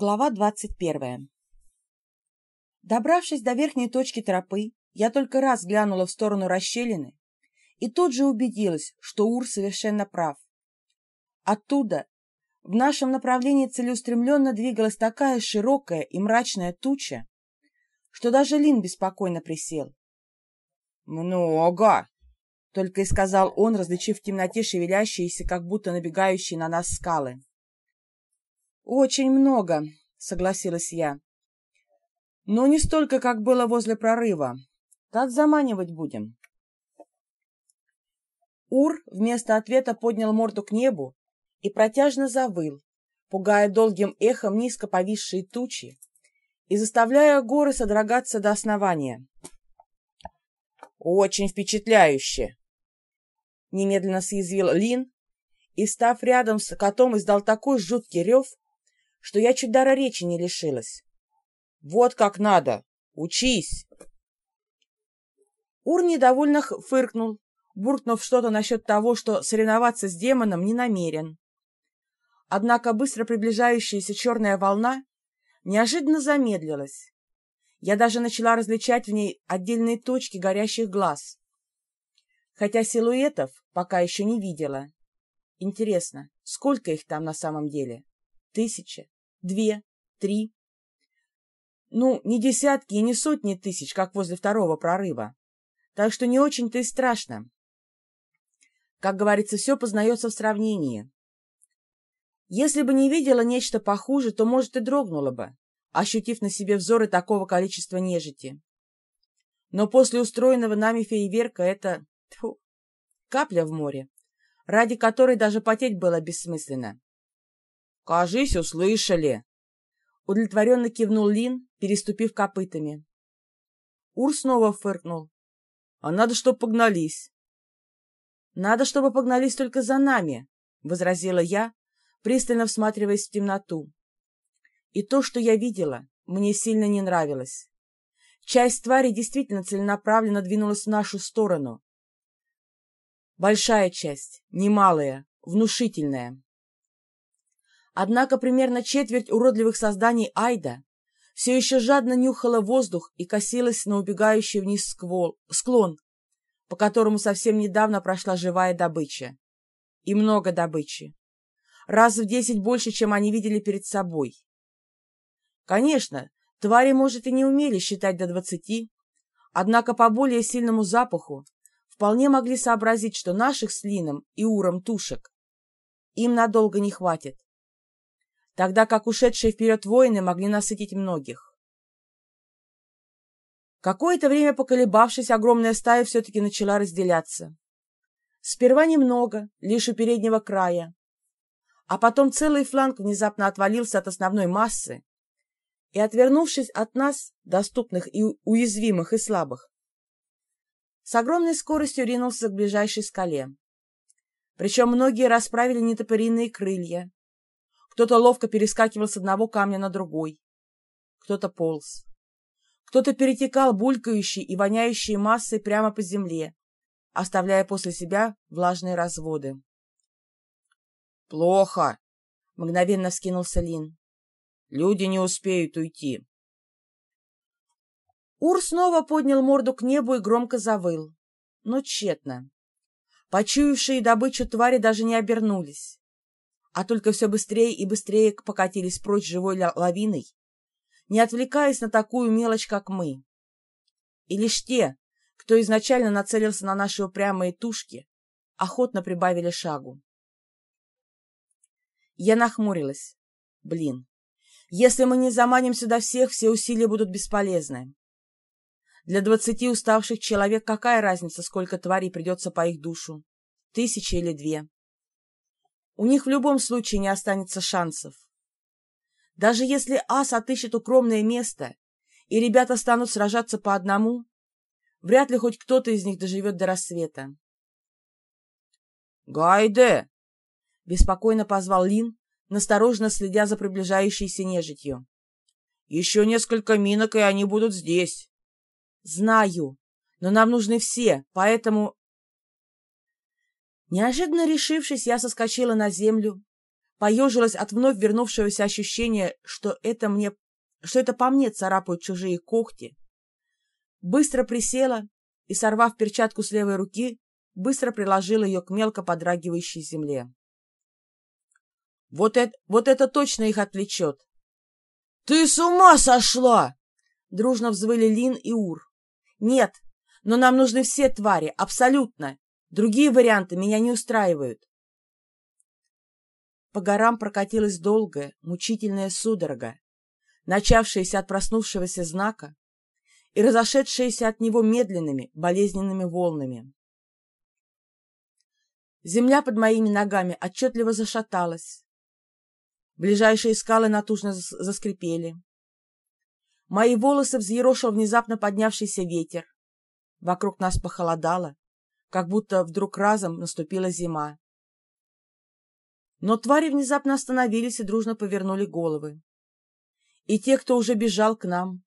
Глава двадцать первая Добравшись до верхней точки тропы, я только раз глянула в сторону расщелины и тут же убедилась, что Ур совершенно прав. Оттуда в нашем направлении целеустремленно двигалась такая широкая и мрачная туча, что даже Лин беспокойно присел. «Много!» — только и сказал он, различив в темноте шевелящиеся, как будто набегающие на нас скалы. «Очень много», — согласилась я. «Но не столько, как было возле прорыва. Как заманивать будем?» Ур вместо ответа поднял морду к небу и протяжно завыл, пугая долгим эхом низко повисшие тучи и заставляя горы содрогаться до основания. «Очень впечатляюще!» Немедленно съязвил Лин и, став рядом с котом, издал такой жуткий рев, что я чуть дара речи не лишилась. «Вот как надо! Учись!» Ур недовольно фыркнул, буркнув что-то насчет того, что соревноваться с демоном не намерен. Однако быстро приближающаяся черная волна неожиданно замедлилась. Я даже начала различать в ней отдельные точки горящих глаз. Хотя силуэтов пока еще не видела. Интересно, сколько их там на самом деле? Тысяча? Две? Три? Ну, не десятки и не сотни тысяч, как возле второго прорыва. Так что не очень-то и страшно. Как говорится, все познается в сравнении. Если бы не видела нечто похуже, то, может, и дрогнула бы, ощутив на себе взоры такого количества нежити. Но после устроенного нами фейверка это тьфу, капля в море, ради которой даже потеть было бессмысленно. «Кажись, услышали!» Удовлетворенно кивнул Лин, переступив копытами. Ур снова фыркнул. «А надо, чтоб погнались!» «Надо, чтобы погнались только за нами», — возразила я, пристально всматриваясь в темноту. И то, что я видела, мне сильно не нравилось. Часть твари действительно целенаправленно двинулась в нашу сторону. Большая часть, немалая, внушительная. Однако примерно четверть уродливых созданий Айда все еще жадно нюхала воздух и косилась на убегающий вниз сквол, склон, по которому совсем недавно прошла живая добыча. И много добычи. Раз в десять больше, чем они видели перед собой. Конечно, твари, может, и не умели считать до двадцати, однако по более сильному запаху вполне могли сообразить, что наших с Лином и Уром тушек им надолго не хватит, тогда как ушедшие вперед воины могли насытить многих. Какое-то время поколебавшись, огромная стая все-таки начала разделяться. Сперва немного, лишь у переднего края, а потом целый фланг внезапно отвалился от основной массы и, отвернувшись от нас, доступных и уязвимых и слабых, с огромной скоростью ринулся к ближайшей скале. Причем многие расправили нетопыриные крылья. Кто-то ловко перескакивал с одного камня на другой, кто-то полз. Кто-то перетекал булькающей и воняющей массой прямо по земле, оставляя после себя влажные разводы. «Плохо!» — мгновенно вскинулся Лин. «Люди не успеют уйти». Ур снова поднял морду к небу и громко завыл, но тщетно. Почуявшие добычу твари даже не обернулись, а только все быстрее и быстрее покатились прочь живой лавиной, не отвлекаясь на такую мелочь, как мы. И лишь те, кто изначально нацелился на наши упрямые тушки, охотно прибавили шагу. Я нахмурилась. Блин, если мы не заманим сюда всех, все усилия будут бесполезны. Для двадцати уставших человек какая разница, сколько тварей придется по их душу? Тысяча или две? У них в любом случае не останется шансов. Даже если ас отыщет укромное место, и ребята станут сражаться по одному, вряд ли хоть кто-то из них доживет до рассвета. «Гайде!» — беспокойно позвал Лин, настороженно следя за приближающейся нежитью. «Еще несколько минок, и они будут здесь». «Знаю, но нам нужны все, поэтому...» Неожиданно решившись, я соскочила на землю, поежилась от вновь вернувшегося ощущения, что это мне, что это по мне царапают чужие когти, быстро присела и, сорвав перчатку с левой руки, быстро приложила ее к мелко подрагивающей земле. Вот это, вот это точно их отвлечет. — Ты с ума сошла! — дружно взвыли Лин и Ур. — Нет, но нам нужны все твари, абсолютно. Другие варианты меня не устраивают. По горам прокатилась долгая, мучительная судорога, начавшаяся от проснувшегося знака и разошедшаяся от него медленными, болезненными волнами. Земля под моими ногами отчетливо зашаталась. Ближайшие скалы натужно заскрипели. Мои волосы взъерошил внезапно поднявшийся ветер. Вокруг нас похолодало, как будто вдруг разом наступила зима. Но твари внезапно остановились и дружно повернули головы. И те, кто уже бежал к нам,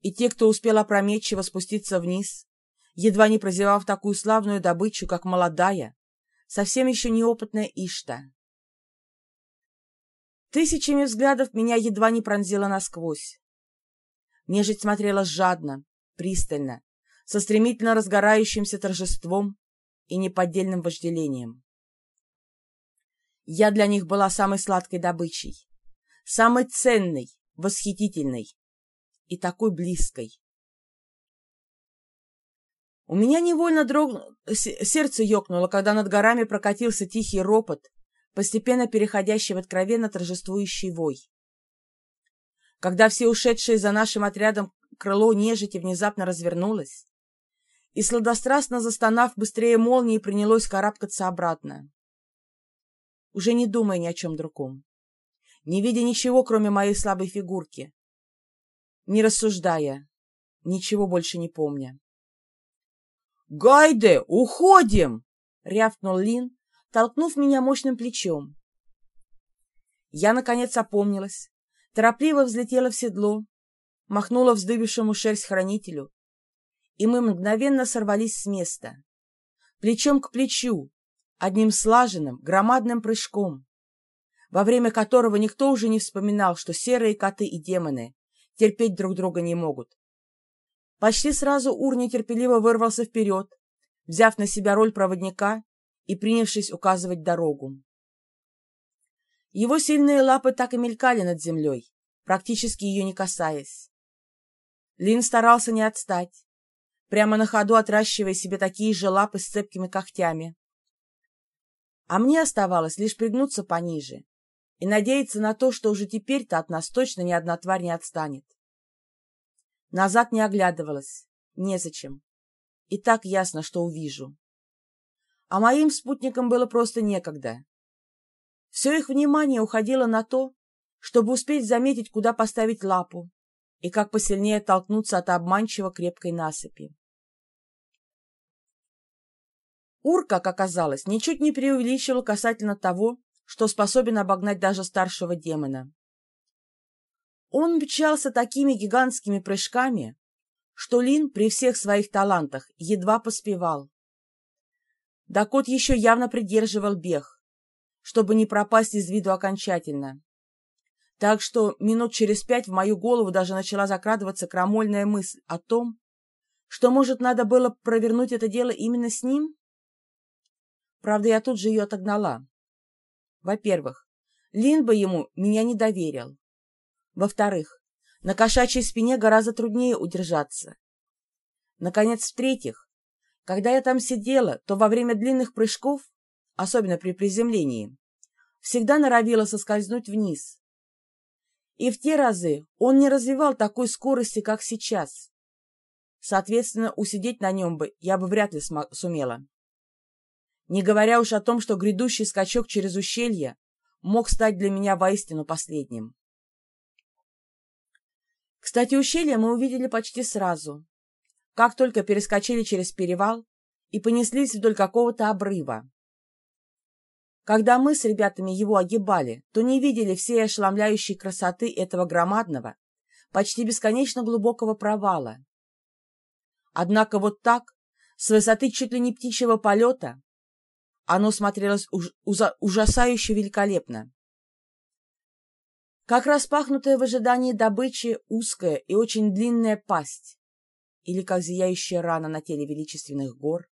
и те, кто успел опрометчиво спуститься вниз, едва не прозевав такую славную добычу, как молодая, совсем еще неопытная Ишта. Тысячами взглядов меня едва не пронзило насквозь. Нежить смотрела жадно, пристально, со стремительно разгорающимся торжеством и неподдельным вожделением. Я для них была самой сладкой добычей, самой ценной, восхитительной и такой близкой. У меня невольно дрог... сердце ёкнуло, когда над горами прокатился тихий ропот, постепенно переходящий в откровенно торжествующий вой. Когда все ушедшие за нашим отрядом крыло нежити внезапно развернулось, и, сладострастно застонав, быстрее молнии принялось карабкаться обратно. Уже не думая ни о чем другом, не видя ничего, кроме моей слабой фигурки, не рассуждая, ничего больше не помня. «Гайде, уходим!» — рявкнул Лин, толкнув меня мощным плечом. Я, наконец, опомнилась, торопливо взлетела в седло, махнула вздыбившему шерсть хранителю, и мы мгновенно сорвались с места. Плечом к плечу, одним слаженным, громадным прыжком, во время которого никто уже не вспоминал, что серые коты и демоны терпеть друг друга не могут. Почти сразу Ур нетерпеливо вырвался вперед, взяв на себя роль проводника и принявшись указывать дорогу. Его сильные лапы так и мелькали над землей, практически ее не касаясь. Лин старался не отстать, прямо на ходу отращивая себе такие же лапы с цепкими когтями. А мне оставалось лишь пригнуться пониже и надеяться на то, что уже теперь-то от нас точно ни одна тварь не отстанет. Назад не оглядывалась. Незачем. И так ясно, что увижу. А моим спутникам было просто некогда. Все их внимание уходило на то, чтобы успеть заметить, куда поставить лапу и как посильнее оттолкнуться от обманчиво крепкой насыпи. Ур, как оказалось, ничуть не преувеличивал касательно того, что способен обогнать даже старшего демона. Он мчался такими гигантскими прыжками, что Лин при всех своих талантах едва поспевал. Дакот еще явно придерживал бег, чтобы не пропасть из виду окончательно. Так что минут через пять в мою голову даже начала закрадываться крамольная мысль о том, что, может, надо было провернуть это дело именно с ним? Правда, я тут же ее отогнала. Во-первых, Лин бы ему меня не доверил. Во-вторых, на кошачьей спине гораздо труднее удержаться. Наконец, в-третьих, когда я там сидела, то во время длинных прыжков, особенно при приземлении, всегда норовила соскользнуть вниз. И в те разы он не развивал такой скорости, как сейчас. Соответственно, усидеть на нем бы я бы вряд ли сумела. Не говоря уж о том, что грядущий скачок через ущелье мог стать для меня воистину последним. Кстати, ущелье мы увидели почти сразу, как только перескочили через перевал и понеслись вдоль какого-то обрыва. Когда мы с ребятами его огибали, то не видели всей ошеломляющей красоты этого громадного, почти бесконечно глубокого провала. Однако вот так, с высоты чуть ли не птичьего полета, Оно смотрелось уж, ужасающе великолепно. Как распахнутая в ожидании добычи узкая и очень длинная пасть, или как зияющая рана на теле величественных гор,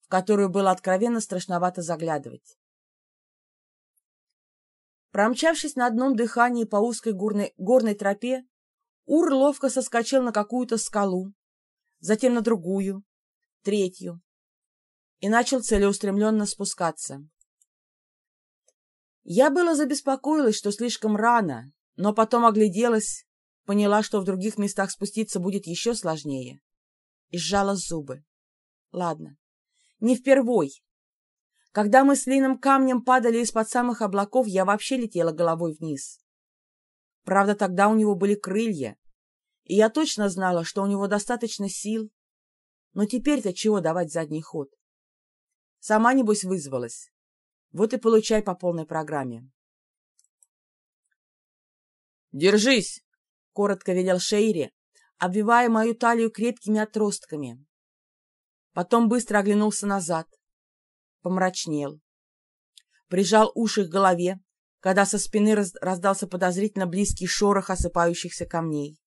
в которую было откровенно страшновато заглядывать. Промчавшись на одном дыхании по узкой горной, горной тропе, Ур ловко соскочил на какую-то скалу, затем на другую, третью, и начал целеустремленно спускаться. Я было забеспокоилась, что слишком рано, но потом огляделась, поняла, что в других местах спуститься будет еще сложнее, и сжала зубы. Ладно, не впервой. Когда мы с Лином камнем падали из-под самых облаков, я вообще летела головой вниз. Правда, тогда у него были крылья, и я точно знала, что у него достаточно сил. Но теперь-то чего давать задний ход? Сама, небось, вызвалась. Вот и получай по полной программе. «Держись!» — коротко велел Шейри, обвивая мою талию крепкими отростками. Потом быстро оглянулся назад. Помрачнел. Прижал уши к голове, когда со спины раздался подозрительно близкий шорох осыпающихся камней.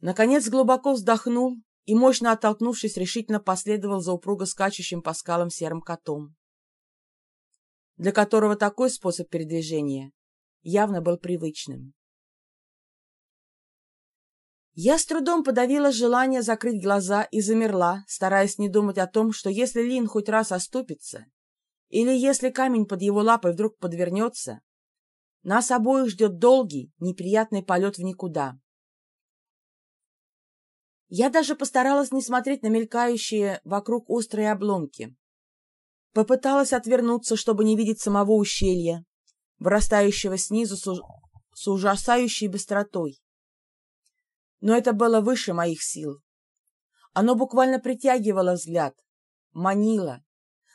Наконец глубоко вздохнул и, мощно оттолкнувшись, решительно последовал за упруго скачущим по скалам серым котом, для которого такой способ передвижения явно был привычным. Я с трудом подавила желание закрыть глаза и замерла, стараясь не думать о том, что если Лин хоть раз оступится, или если камень под его лапой вдруг подвернется, нас обоих ждет долгий, неприятный полет в никуда. Я даже постаралась не смотреть на мелькающие вокруг острые обломки. Попыталась отвернуться, чтобы не видеть самого ущелья, вырастающего снизу с, с ужасающей быстротой. Но это было выше моих сил. Оно буквально притягивало взгляд, манило,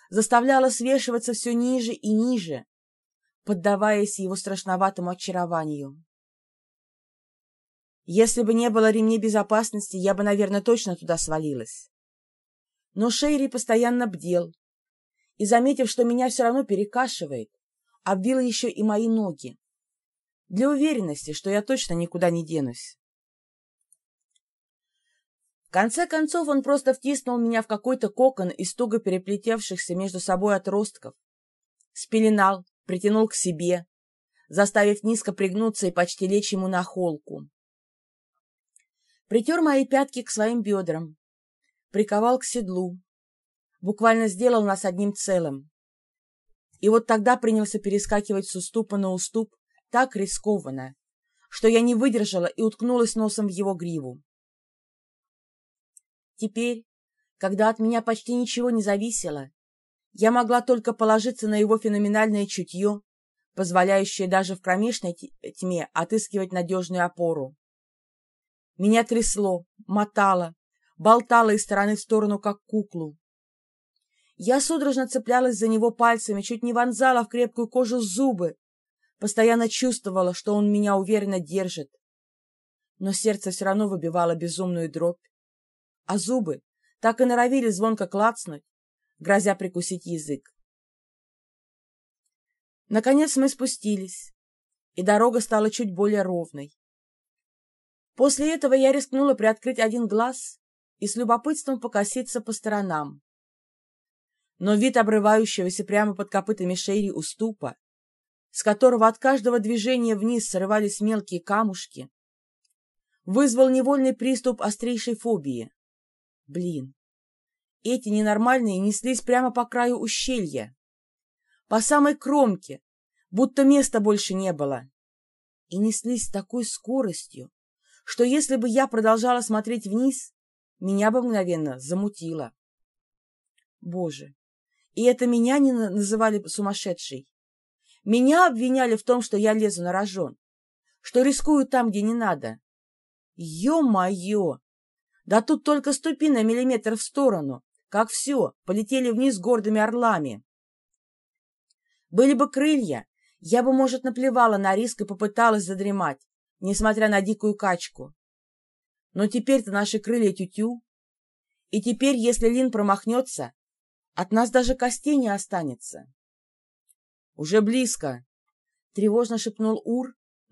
заставляло свешиваться все ниже и ниже, поддаваясь его страшноватому очарованию. Если бы не было ремней безопасности, я бы, наверное, точно туда свалилась. Но Шейри постоянно бдел, и, заметив, что меня все равно перекашивает, обвил еще и мои ноги, для уверенности, что я точно никуда не денусь. В конце концов он просто втиснул меня в какой-то кокон из туго переплетевшихся между собой отростков, спеленал, притянул к себе, заставив низко пригнуться и почти лечь ему на холку. Притер мои пятки к своим бедрам, приковал к седлу, буквально сделал нас одним целым. И вот тогда принялся перескакивать с уступа на уступ так рискованно, что я не выдержала и уткнулась носом в его гриву. Теперь, когда от меня почти ничего не зависело, я могла только положиться на его феноменальное чутье, позволяющее даже в кромешной тьме отыскивать надежную опору. Меня трясло, мотало, болтало из стороны в сторону, как куклу. Я судорожно цеплялась за него пальцами, чуть не вонзала в крепкую кожу зубы, постоянно чувствовала, что он меня уверенно держит. Но сердце все равно выбивало безумную дробь а зубы так и норовили звонко клацнуть, грозя прикусить язык. Наконец мы спустились, и дорога стала чуть более ровной. После этого я рискнула приоткрыть один глаз и с любопытством покоситься по сторонам. Но вид обрывающегося прямо под копытами шейри уступа, с которого от каждого движения вниз срывались мелкие камушки, вызвал невольный приступ острейшей фобии. Блин, эти ненормальные неслись прямо по краю ущелья, по самой кромке, будто места больше не было. И неслись с такой скоростью, что если бы я продолжала смотреть вниз, меня бы мгновенно замутило. Боже, и это меня не называли сумасшедшей. Меня обвиняли в том, что я лезу на рожон, что рискую там, где не надо. Ё-моё! Да тут только ступи на миллиметр в сторону, как все, полетели вниз гордыми орлами. Были бы крылья, я бы, может, наплевала на риск и попыталась задремать, несмотря на дикую качку. Но теперь-то наши крылья тютю. -тю, и теперь, если Лин промахнется, От нас даже костей не останется. Уже близко, тревожно шепнул Ур,